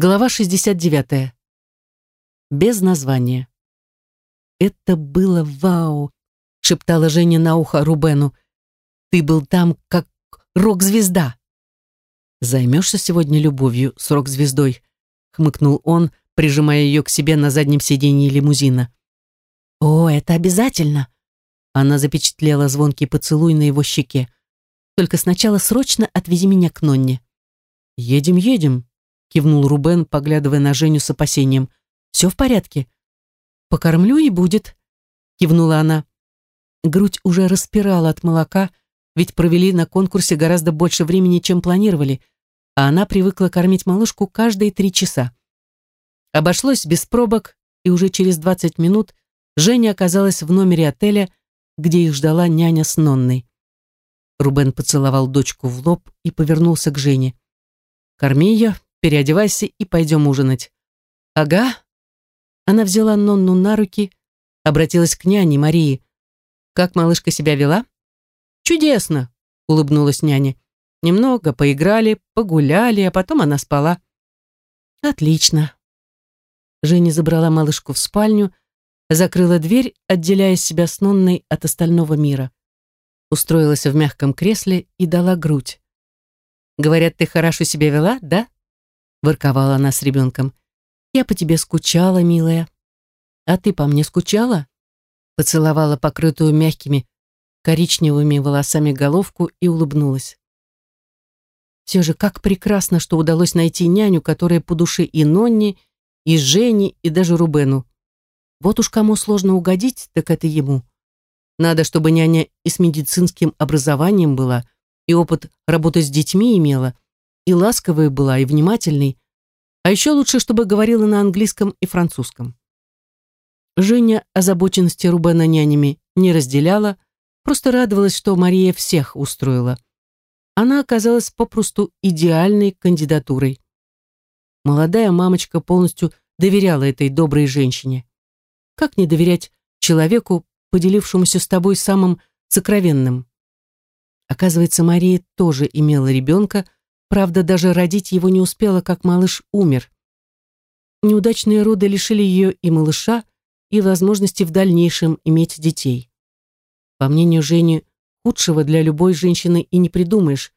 Глава 69. Без названия. «Это было вау!» — шептала Женя на ухо Рубену. «Ты был там, как рок-звезда!» «Займешься сегодня любовью с рок-звездой?» — хмыкнул он, прижимая ее к себе на заднем сиденье лимузина. «О, это обязательно!» Она запечатлела звонкий поцелуй на его щеке. «Только сначала срочно отвези меня к Нонне». «Едем, едем», кивнул Рубен, поглядывая на Женю с опасением. «Все в порядке?» «Покормлю и будет», кивнула она. Грудь уже распирала от молока, ведь провели на конкурсе гораздо больше времени, чем планировали, а она привыкла кормить малышку каждые три часа. Обошлось без пробок, и уже через 20 минут Женя оказалась в номере отеля, где их ждала няня с Нонной. Рубен поцеловал дочку в лоб и повернулся к Жене. «Корми ее, переодевайся и пойдем ужинать». «Ага». Она взяла Нонну на руки, обратилась к няне Марии. «Как малышка себя вела?» «Чудесно», — улыбнулась няня. «Немного поиграли, погуляли, а потом она спала». «Отлично». Женя забрала малышку в спальню, закрыла дверь, отделяя себя с Нонной от остального мира. Устроилась в мягком кресле и дала грудь. «Говорят, ты хорошо себя вела, да?» Ворковала она с ребенком. «Я по тебе скучала, милая». «А ты по мне скучала?» Поцеловала покрытую мягкими коричневыми волосами головку и улыбнулась. Все же как прекрасно, что удалось найти няню, которая по душе и Нонне, и Жене, и даже Рубену. Вот уж кому сложно угодить, так это ему. Надо, чтобы няня и с медицинским образованием была, и опыт работы с детьми имела, и ласковой была, и внимательной, а еще лучше, чтобы говорила на английском и французском. Женя озабоченности Рубена нянями не разделяла, просто радовалась, что Мария всех устроила. Она оказалась попросту идеальной кандидатурой. Молодая мамочка полностью доверяла этой доброй женщине. Как не доверять человеку, поделившемуся с тобой самым сокровенным? Оказывается, Мария тоже имела ребенка, Правда, даже родить его не успела, как малыш умер. Неудачные роды лишили ее и малыша, и возможности в дальнейшем иметь детей. По мнению Жени, худшего для любой женщины и не придумаешь,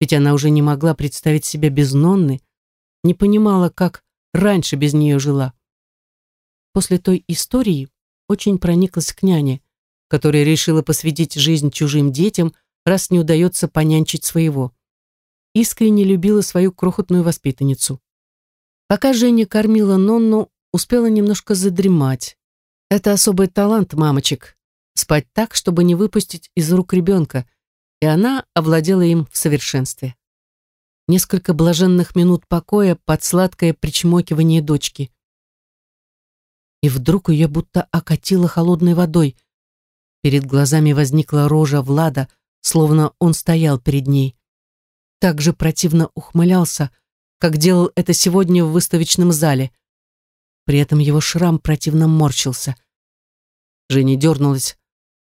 ведь она уже не могла представить себя без Нонны, не понимала, как раньше без нее жила. После той истории очень прониклась к няне, которая решила посвятить жизнь чужим детям, раз не удается понянчить своего искренне любила свою крохотную воспитанницу. Пока Женя кормила Нонну, успела немножко задремать. Это особый талант мамочек — спать так, чтобы не выпустить из рук ребенка, и она овладела им в совершенстве. Несколько блаженных минут покоя под сладкое причмокивание дочки. И вдруг ее будто окатило холодной водой. Перед глазами возникла рожа Влада, словно он стоял перед ней так же противно ухмылялся, как делал это сегодня в выставочном зале. При этом его шрам противно морщился. Женя дернулась,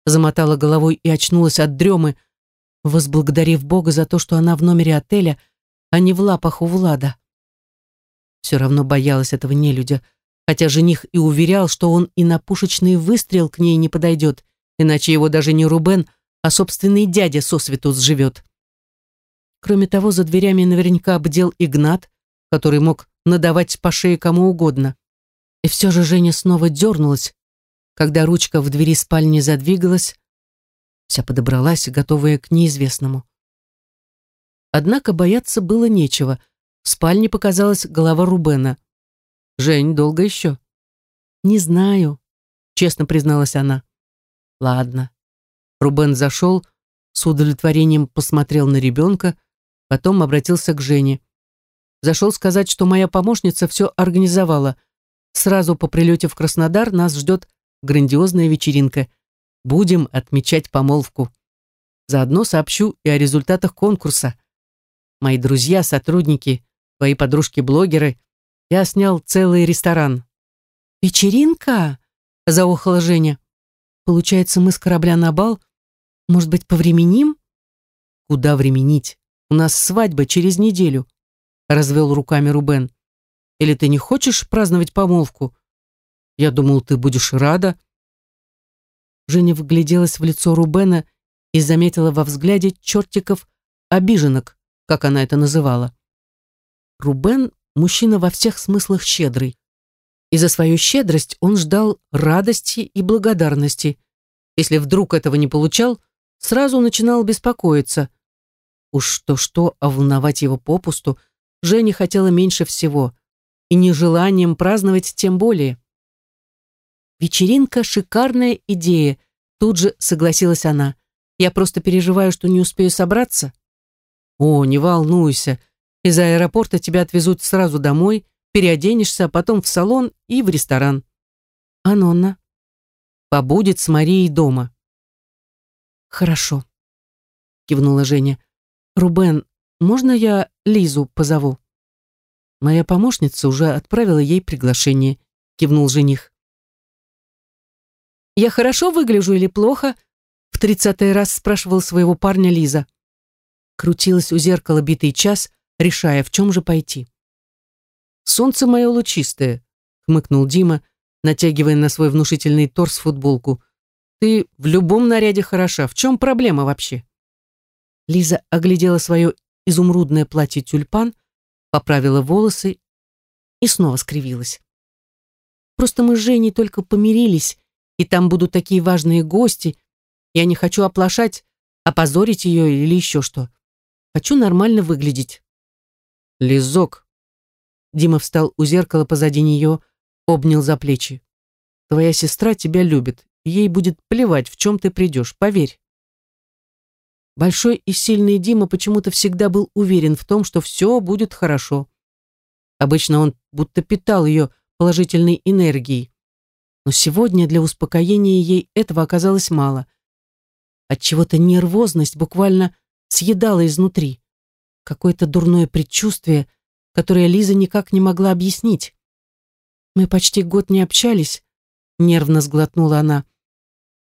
замотала головой и очнулась от дремы, возблагодарив Бога за то, что она в номере отеля, а не в лапах у Влада. Все равно боялась этого нелюдя, хотя жених и уверял, что он и на пушечный выстрел к ней не подойдет, иначе его даже не Рубен, а собственный дядя сосвету сживет. Кроме того, за дверями наверняка бдел Игнат, который мог надавать по шее кому угодно. И все же Женя снова дернулась, когда ручка в двери спальни задвигалась, вся подобралась, готовая к неизвестному. Однако бояться было нечего. В спальне показалась голова Рубена. «Жень, долго еще?» «Не знаю», — честно призналась она. «Ладно». Рубен зашел, с удовлетворением посмотрел на ребенка, Потом обратился к Жене. Зашел сказать, что моя помощница все организовала. Сразу по прилете в Краснодар нас ждет грандиозная вечеринка. Будем отмечать помолвку. Заодно сообщу и о результатах конкурса. Мои друзья, сотрудники, твои подружки-блогеры. Я снял целый ресторан. «Вечеринка?» — заохала Женя. «Получается, мы с корабля на бал? Может быть, повременим?» «Куда временить? У нас свадьба через неделю», — развел руками Рубен. Или ты не хочешь праздновать помолвку? Я думал, ты будешь рада». Женя вгляделась в лицо Рубена и заметила во взгляде чертиков обиженок, как она это называла. Рубен – мужчина во всех смыслах щедрый. И за свою щедрость он ждал радости и благодарности. Если вдруг этого не получал, сразу начинал беспокоиться. Уж что-что, а волновать его попусту Женя хотела меньше всего, и нежеланием праздновать тем более. «Вечеринка — шикарная идея», — тут же согласилась она. «Я просто переживаю, что не успею собраться». «О, не волнуйся. Из аэропорта тебя отвезут сразу домой, переоденешься, а потом в салон и в ресторан». «А Нонна?» «Побудет с Марией дома». «Хорошо», — кивнула Женя. «Рубен, можно я Лизу позову?» «Моя помощница уже отправила ей приглашение», — кивнул жених. «Я хорошо выгляжу или плохо?» В тридцатый раз спрашивал своего парня Лиза. Крутилась у зеркала битый час, решая, в чем же пойти. «Солнце мое лучистое», — хмыкнул Дима, натягивая на свой внушительный торс футболку. «Ты в любом наряде хороша. В чем проблема вообще?» Лиза оглядела свое изумрудное платье тюльпан, поправила волосы и снова скривилась. «Просто мы с Женей только помирились, и там будут такие важные гости. Я не хочу оплошать, опозорить ее или еще что. Хочу нормально выглядеть». «Лизок!» Дима встал у зеркала позади нее, обнял за плечи. «Твоя сестра тебя любит, ей будет плевать, в чем ты придешь, поверь». Большой и сильный Дима почему-то всегда был уверен в том, что все будет хорошо. Обычно он будто питал ее положительной энергией. Но сегодня для успокоения ей этого оказалось мало. Отчего-то нервозность буквально съедала изнутри. Какое-то дурное предчувствие, которое Лиза никак не могла объяснить. «Мы почти год не общались», — нервно сглотнула она.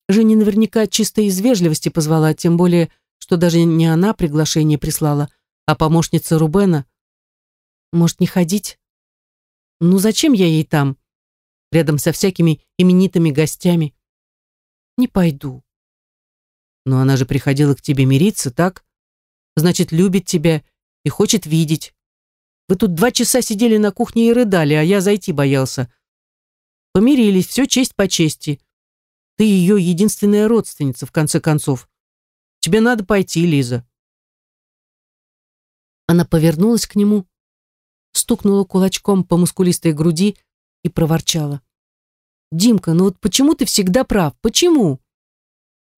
Женя наверняка чисто из вежливости позвала, тем более, что даже не она приглашение прислала, а помощница Рубена. Может, не ходить? Ну зачем я ей там? Рядом со всякими именитыми гостями. Не пойду. Но она же приходила к тебе мириться, так? Значит, любит тебя и хочет видеть. Вы тут два часа сидели на кухне и рыдали, а я зайти боялся. Помирились, все честь по чести. Ты ее единственная родственница, в конце концов. Тебе надо пойти, Лиза. Она повернулась к нему, стукнула кулачком по мускулистой груди и проворчала. «Димка, ну вот почему ты всегда прав? Почему?»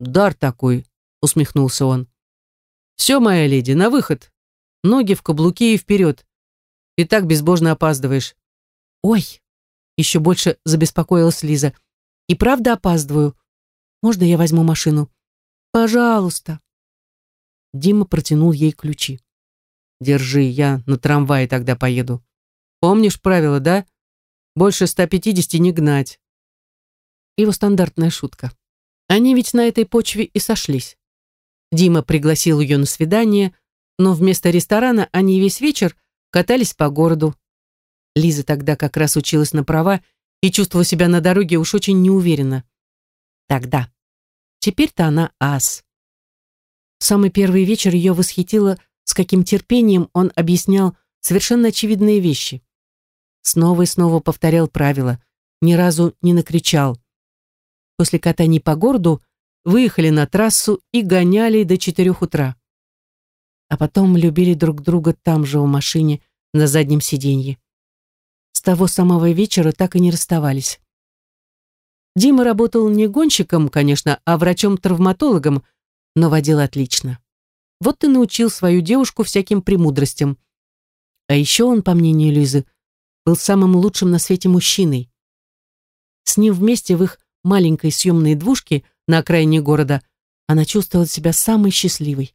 «Дар такой», — усмехнулся он. «Все, моя леди, на выход. Ноги в каблуки и вперед. И так безбожно опаздываешь». «Ой!» — еще больше забеспокоилась Лиза. «И правда опаздываю. Можно я возьму машину?» Пожалуйста. Дима протянул ей ключи. Держи, я на трамвае тогда поеду. Помнишь правила, да? Больше 150 не гнать. Его стандартная шутка. Они ведь на этой почве и сошлись. Дима пригласил ее на свидание, но вместо ресторана они весь вечер катались по городу. Лиза тогда как раз училась на права и чувствовала себя на дороге уж очень неуверенно. Тогда. Теперь-то она ас. В самый первый вечер ее восхитило, с каким терпением он объяснял совершенно очевидные вещи. Снова и снова повторял правила, ни разу не накричал. После катаний по городу выехали на трассу и гоняли до четырех утра. А потом любили друг друга там же, в машине, на заднем сиденье. С того самого вечера так и не расставались. Дима работал не гонщиком, конечно, а врачом-травматологом, но водил отлично. Вот ты научил свою девушку всяким премудростям. А еще он, по мнению Лизы, был самым лучшим на свете мужчиной. С ним вместе в их маленькой съемной двушке на окраине города она чувствовала себя самой счастливой.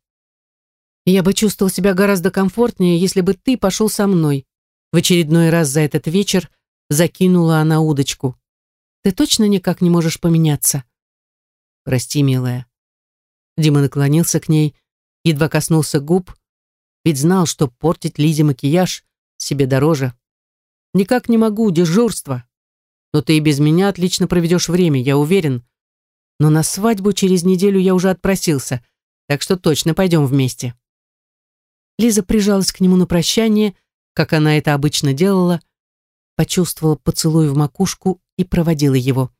«Я бы чувствовал себя гораздо комфортнее, если бы ты пошел со мной», в очередной раз за этот вечер закинула она удочку. Ты точно никак не можешь поменяться? Прости, милая. Дима наклонился к ней, едва коснулся губ, ведь знал, что портить Лизе макияж себе дороже. «Никак не могу, дежурство. Но ты и без меня отлично проведешь время, я уверен. Но на свадьбу через неделю я уже отпросился, так что точно пойдем вместе». Лиза прижалась к нему на прощание, как она это обычно делала, почувствовала поцелуй в макушку и проводила его.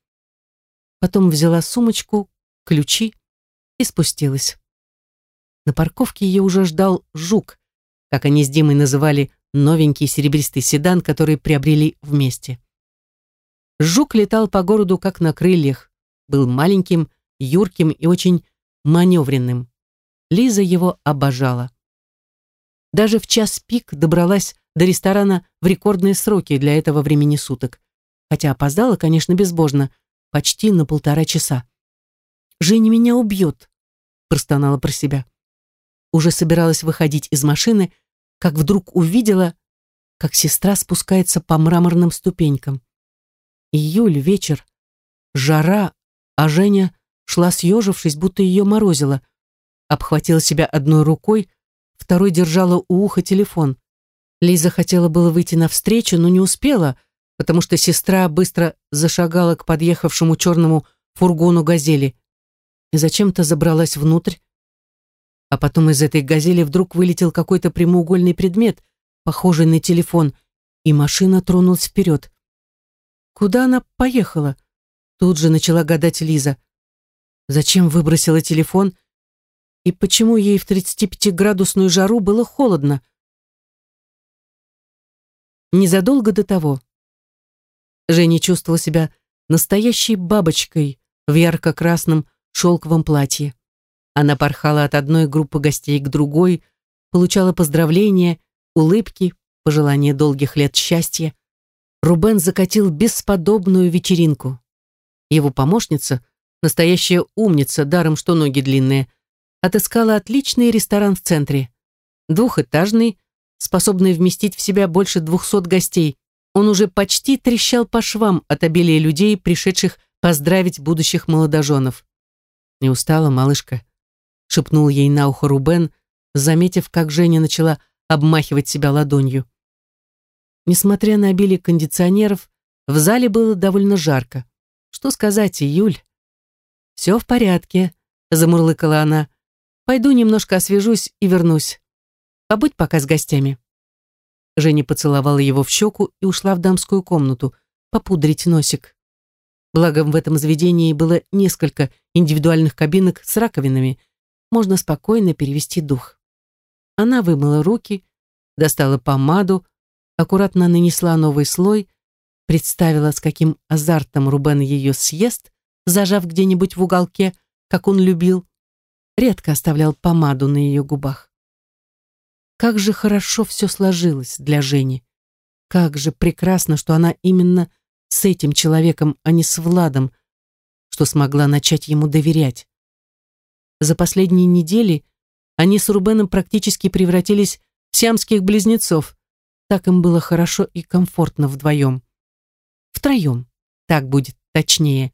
Потом взяла сумочку, ключи и спустилась. На парковке ее уже ждал жук, как они с Димой называли новенький серебристый седан, который приобрели вместе. Жук летал по городу как на крыльях, был маленьким, юрким и очень маневренным. Лиза его обожала. Даже в час пик добралась до ресторана в рекордные сроки для этого времени суток. Хотя опоздала, конечно, безбожно, почти на полтора часа. «Женя меня убьет», — простонала про себя уже собиралась выходить из машины, как вдруг увидела, как сестра спускается по мраморным ступенькам. Июль, вечер, жара, а Женя шла съежившись, будто ее морозило. Обхватила себя одной рукой, второй держала у уха телефон. Лиза хотела было выйти навстречу, но не успела, потому что сестра быстро зашагала к подъехавшему черному фургону «Газели» и зачем-то забралась внутрь, а потом из этой газели вдруг вылетел какой-то прямоугольный предмет, похожий на телефон, и машина тронулась вперед. Куда она поехала? Тут же начала гадать Лиза. Зачем выбросила телефон? И почему ей в 35-градусную жару было холодно? Незадолго до того Женя чувствовала себя настоящей бабочкой в ярко-красном шелковом платье. Она порхала от одной группы гостей к другой, получала поздравления, улыбки, пожелания долгих лет счастья. Рубен закатил бесподобную вечеринку. Его помощница, настоящая умница, даром что ноги длинные, отыскала отличный ресторан в центре. Двухэтажный, способный вместить в себя больше двухсот гостей. Он уже почти трещал по швам от обилия людей, пришедших поздравить будущих молодоженов. Не устала малышка шепнул ей на ухо Рубен, заметив, как Женя начала обмахивать себя ладонью. Несмотря на обилие кондиционеров, в зале было довольно жарко. Что сказать, июль? «Все в порядке», — замурлыкала она. «Пойду немножко освежусь и вернусь. Побудь пока с гостями». Женя поцеловала его в щеку и ушла в дамскую комнату, попудрить носик. Благо, в этом заведении было несколько индивидуальных кабинок с раковинами, можно спокойно перевести дух. Она вымыла руки, достала помаду, аккуратно нанесла новый слой, представила, с каким азартом Рубен ее съест, зажав где-нибудь в уголке, как он любил, редко оставлял помаду на ее губах. Как же хорошо все сложилось для Жени. Как же прекрасно, что она именно с этим человеком, а не с Владом, что смогла начать ему доверять. За последние недели они с Рубеном практически превратились в сиамских близнецов. Так им было хорошо и комфортно вдвоем. Втроем, так будет точнее.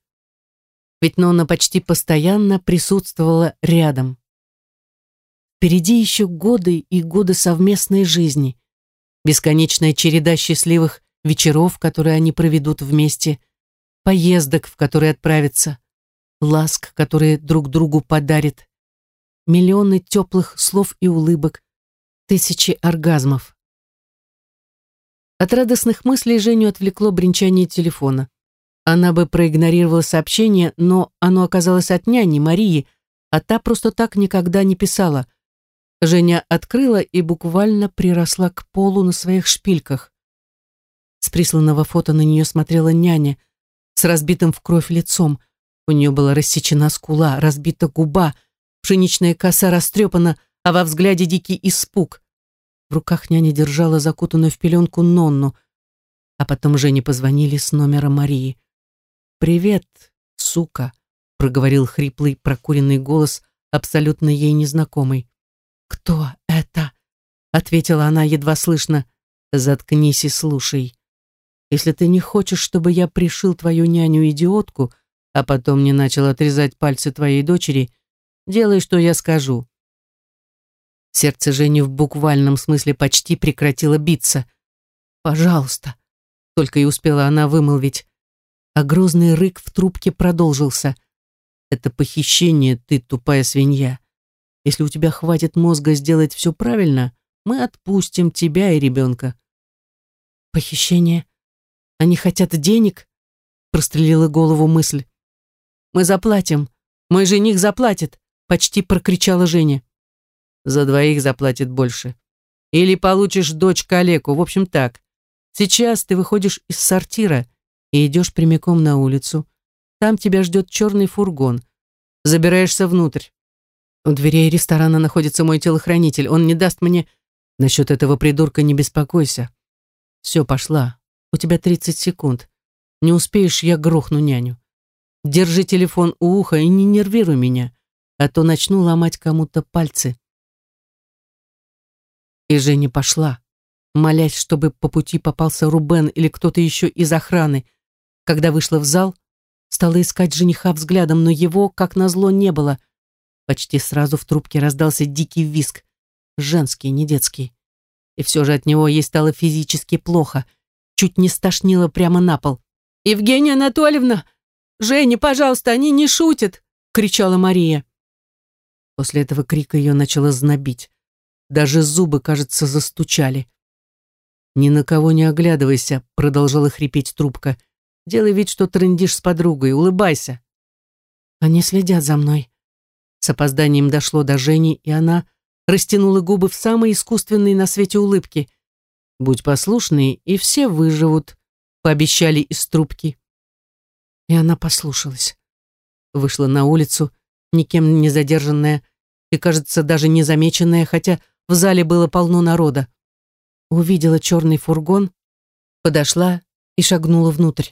Ведь Нона почти постоянно присутствовала рядом. Впереди еще годы и годы совместной жизни. Бесконечная череда счастливых вечеров, которые они проведут вместе, поездок, в которые отправятся, ласк, которые друг другу подарит, миллионы теплых слов и улыбок, тысячи оргазмов. От радостных мыслей Женю отвлекло бренчание телефона. Она бы проигнорировала сообщение, но оно оказалось от няни Марии, а та просто так никогда не писала. Женя открыла и буквально приросла к полу на своих шпильках. С присланного фото на нее смотрела няня с разбитым в кровь лицом – у нее была рассечена скула, разбита губа, пшеничная коса растрепана, а во взгляде дикий испуг. В руках няня держала закутанную в пеленку Нонну, а потом Жене позвонили с номера Марии. «Привет, сука», — проговорил хриплый прокуренный голос, абсолютно ей незнакомый. «Кто это?» — ответила она едва слышно. «Заткнись и слушай. Если ты не хочешь, чтобы я пришил твою няню-идиотку, а потом не начал отрезать пальцы твоей дочери, делай, что я скажу». Сердце Жени в буквальном смысле почти прекратило биться. «Пожалуйста, Только и успела она вымолвить. А грозный рык в трубке продолжился. Это похищение, ты тупая свинья. Если у тебя хватит мозга сделать все правильно, мы отпустим тебя и ребенка. Похищение? Они хотят денег? Прострелила голову мысль. Мы заплатим. Мой жених заплатит, почти прокричала Женя. За двоих заплатит больше. Или получишь дочь калеку. В общем так. Сейчас ты выходишь из сортира и идешь прямиком на улицу. Там тебя ждет черный фургон. Забираешься внутрь. У дверей ресторана находится мой телохранитель. Он не даст мне... Насчет этого придурка не беспокойся. Все, пошла. У тебя 30 секунд. Не успеешь, я грохну няню. Держи телефон у уха и не нервируй меня, а то начну ломать кому-то пальцы. И Женя пошла, молясь, чтобы по пути попался Рубен или кто-то еще из охраны. Когда вышла в зал, стала искать жениха взглядом, но его, как назло, не было. Почти сразу в трубке раздался дикий виск, женский, не детский. И все же от него ей стало физически плохо, чуть не стошнило прямо на пол. «Евгения Анатольевна! Женя, пожалуйста, они не шутят!» — кричала Мария. После этого крика ее начало знобить. Даже зубы, кажется, застучали. «Ни на кого не оглядывайся», — продолжала хрипеть трубка. «Делай вид, что трындишь с подругой, улыбайся». «Они следят за мной». С опозданием дошло до Жени, и она растянула губы в самой искусственной на свете улыбке. «Будь послушной, и все выживут», — пообещали из трубки. И она послушалась. Вышла на улицу, никем не задержанная и, кажется, даже не замеченная, хотя в зале было полно народа. Увидела черный фургон, подошла и шагнула внутрь.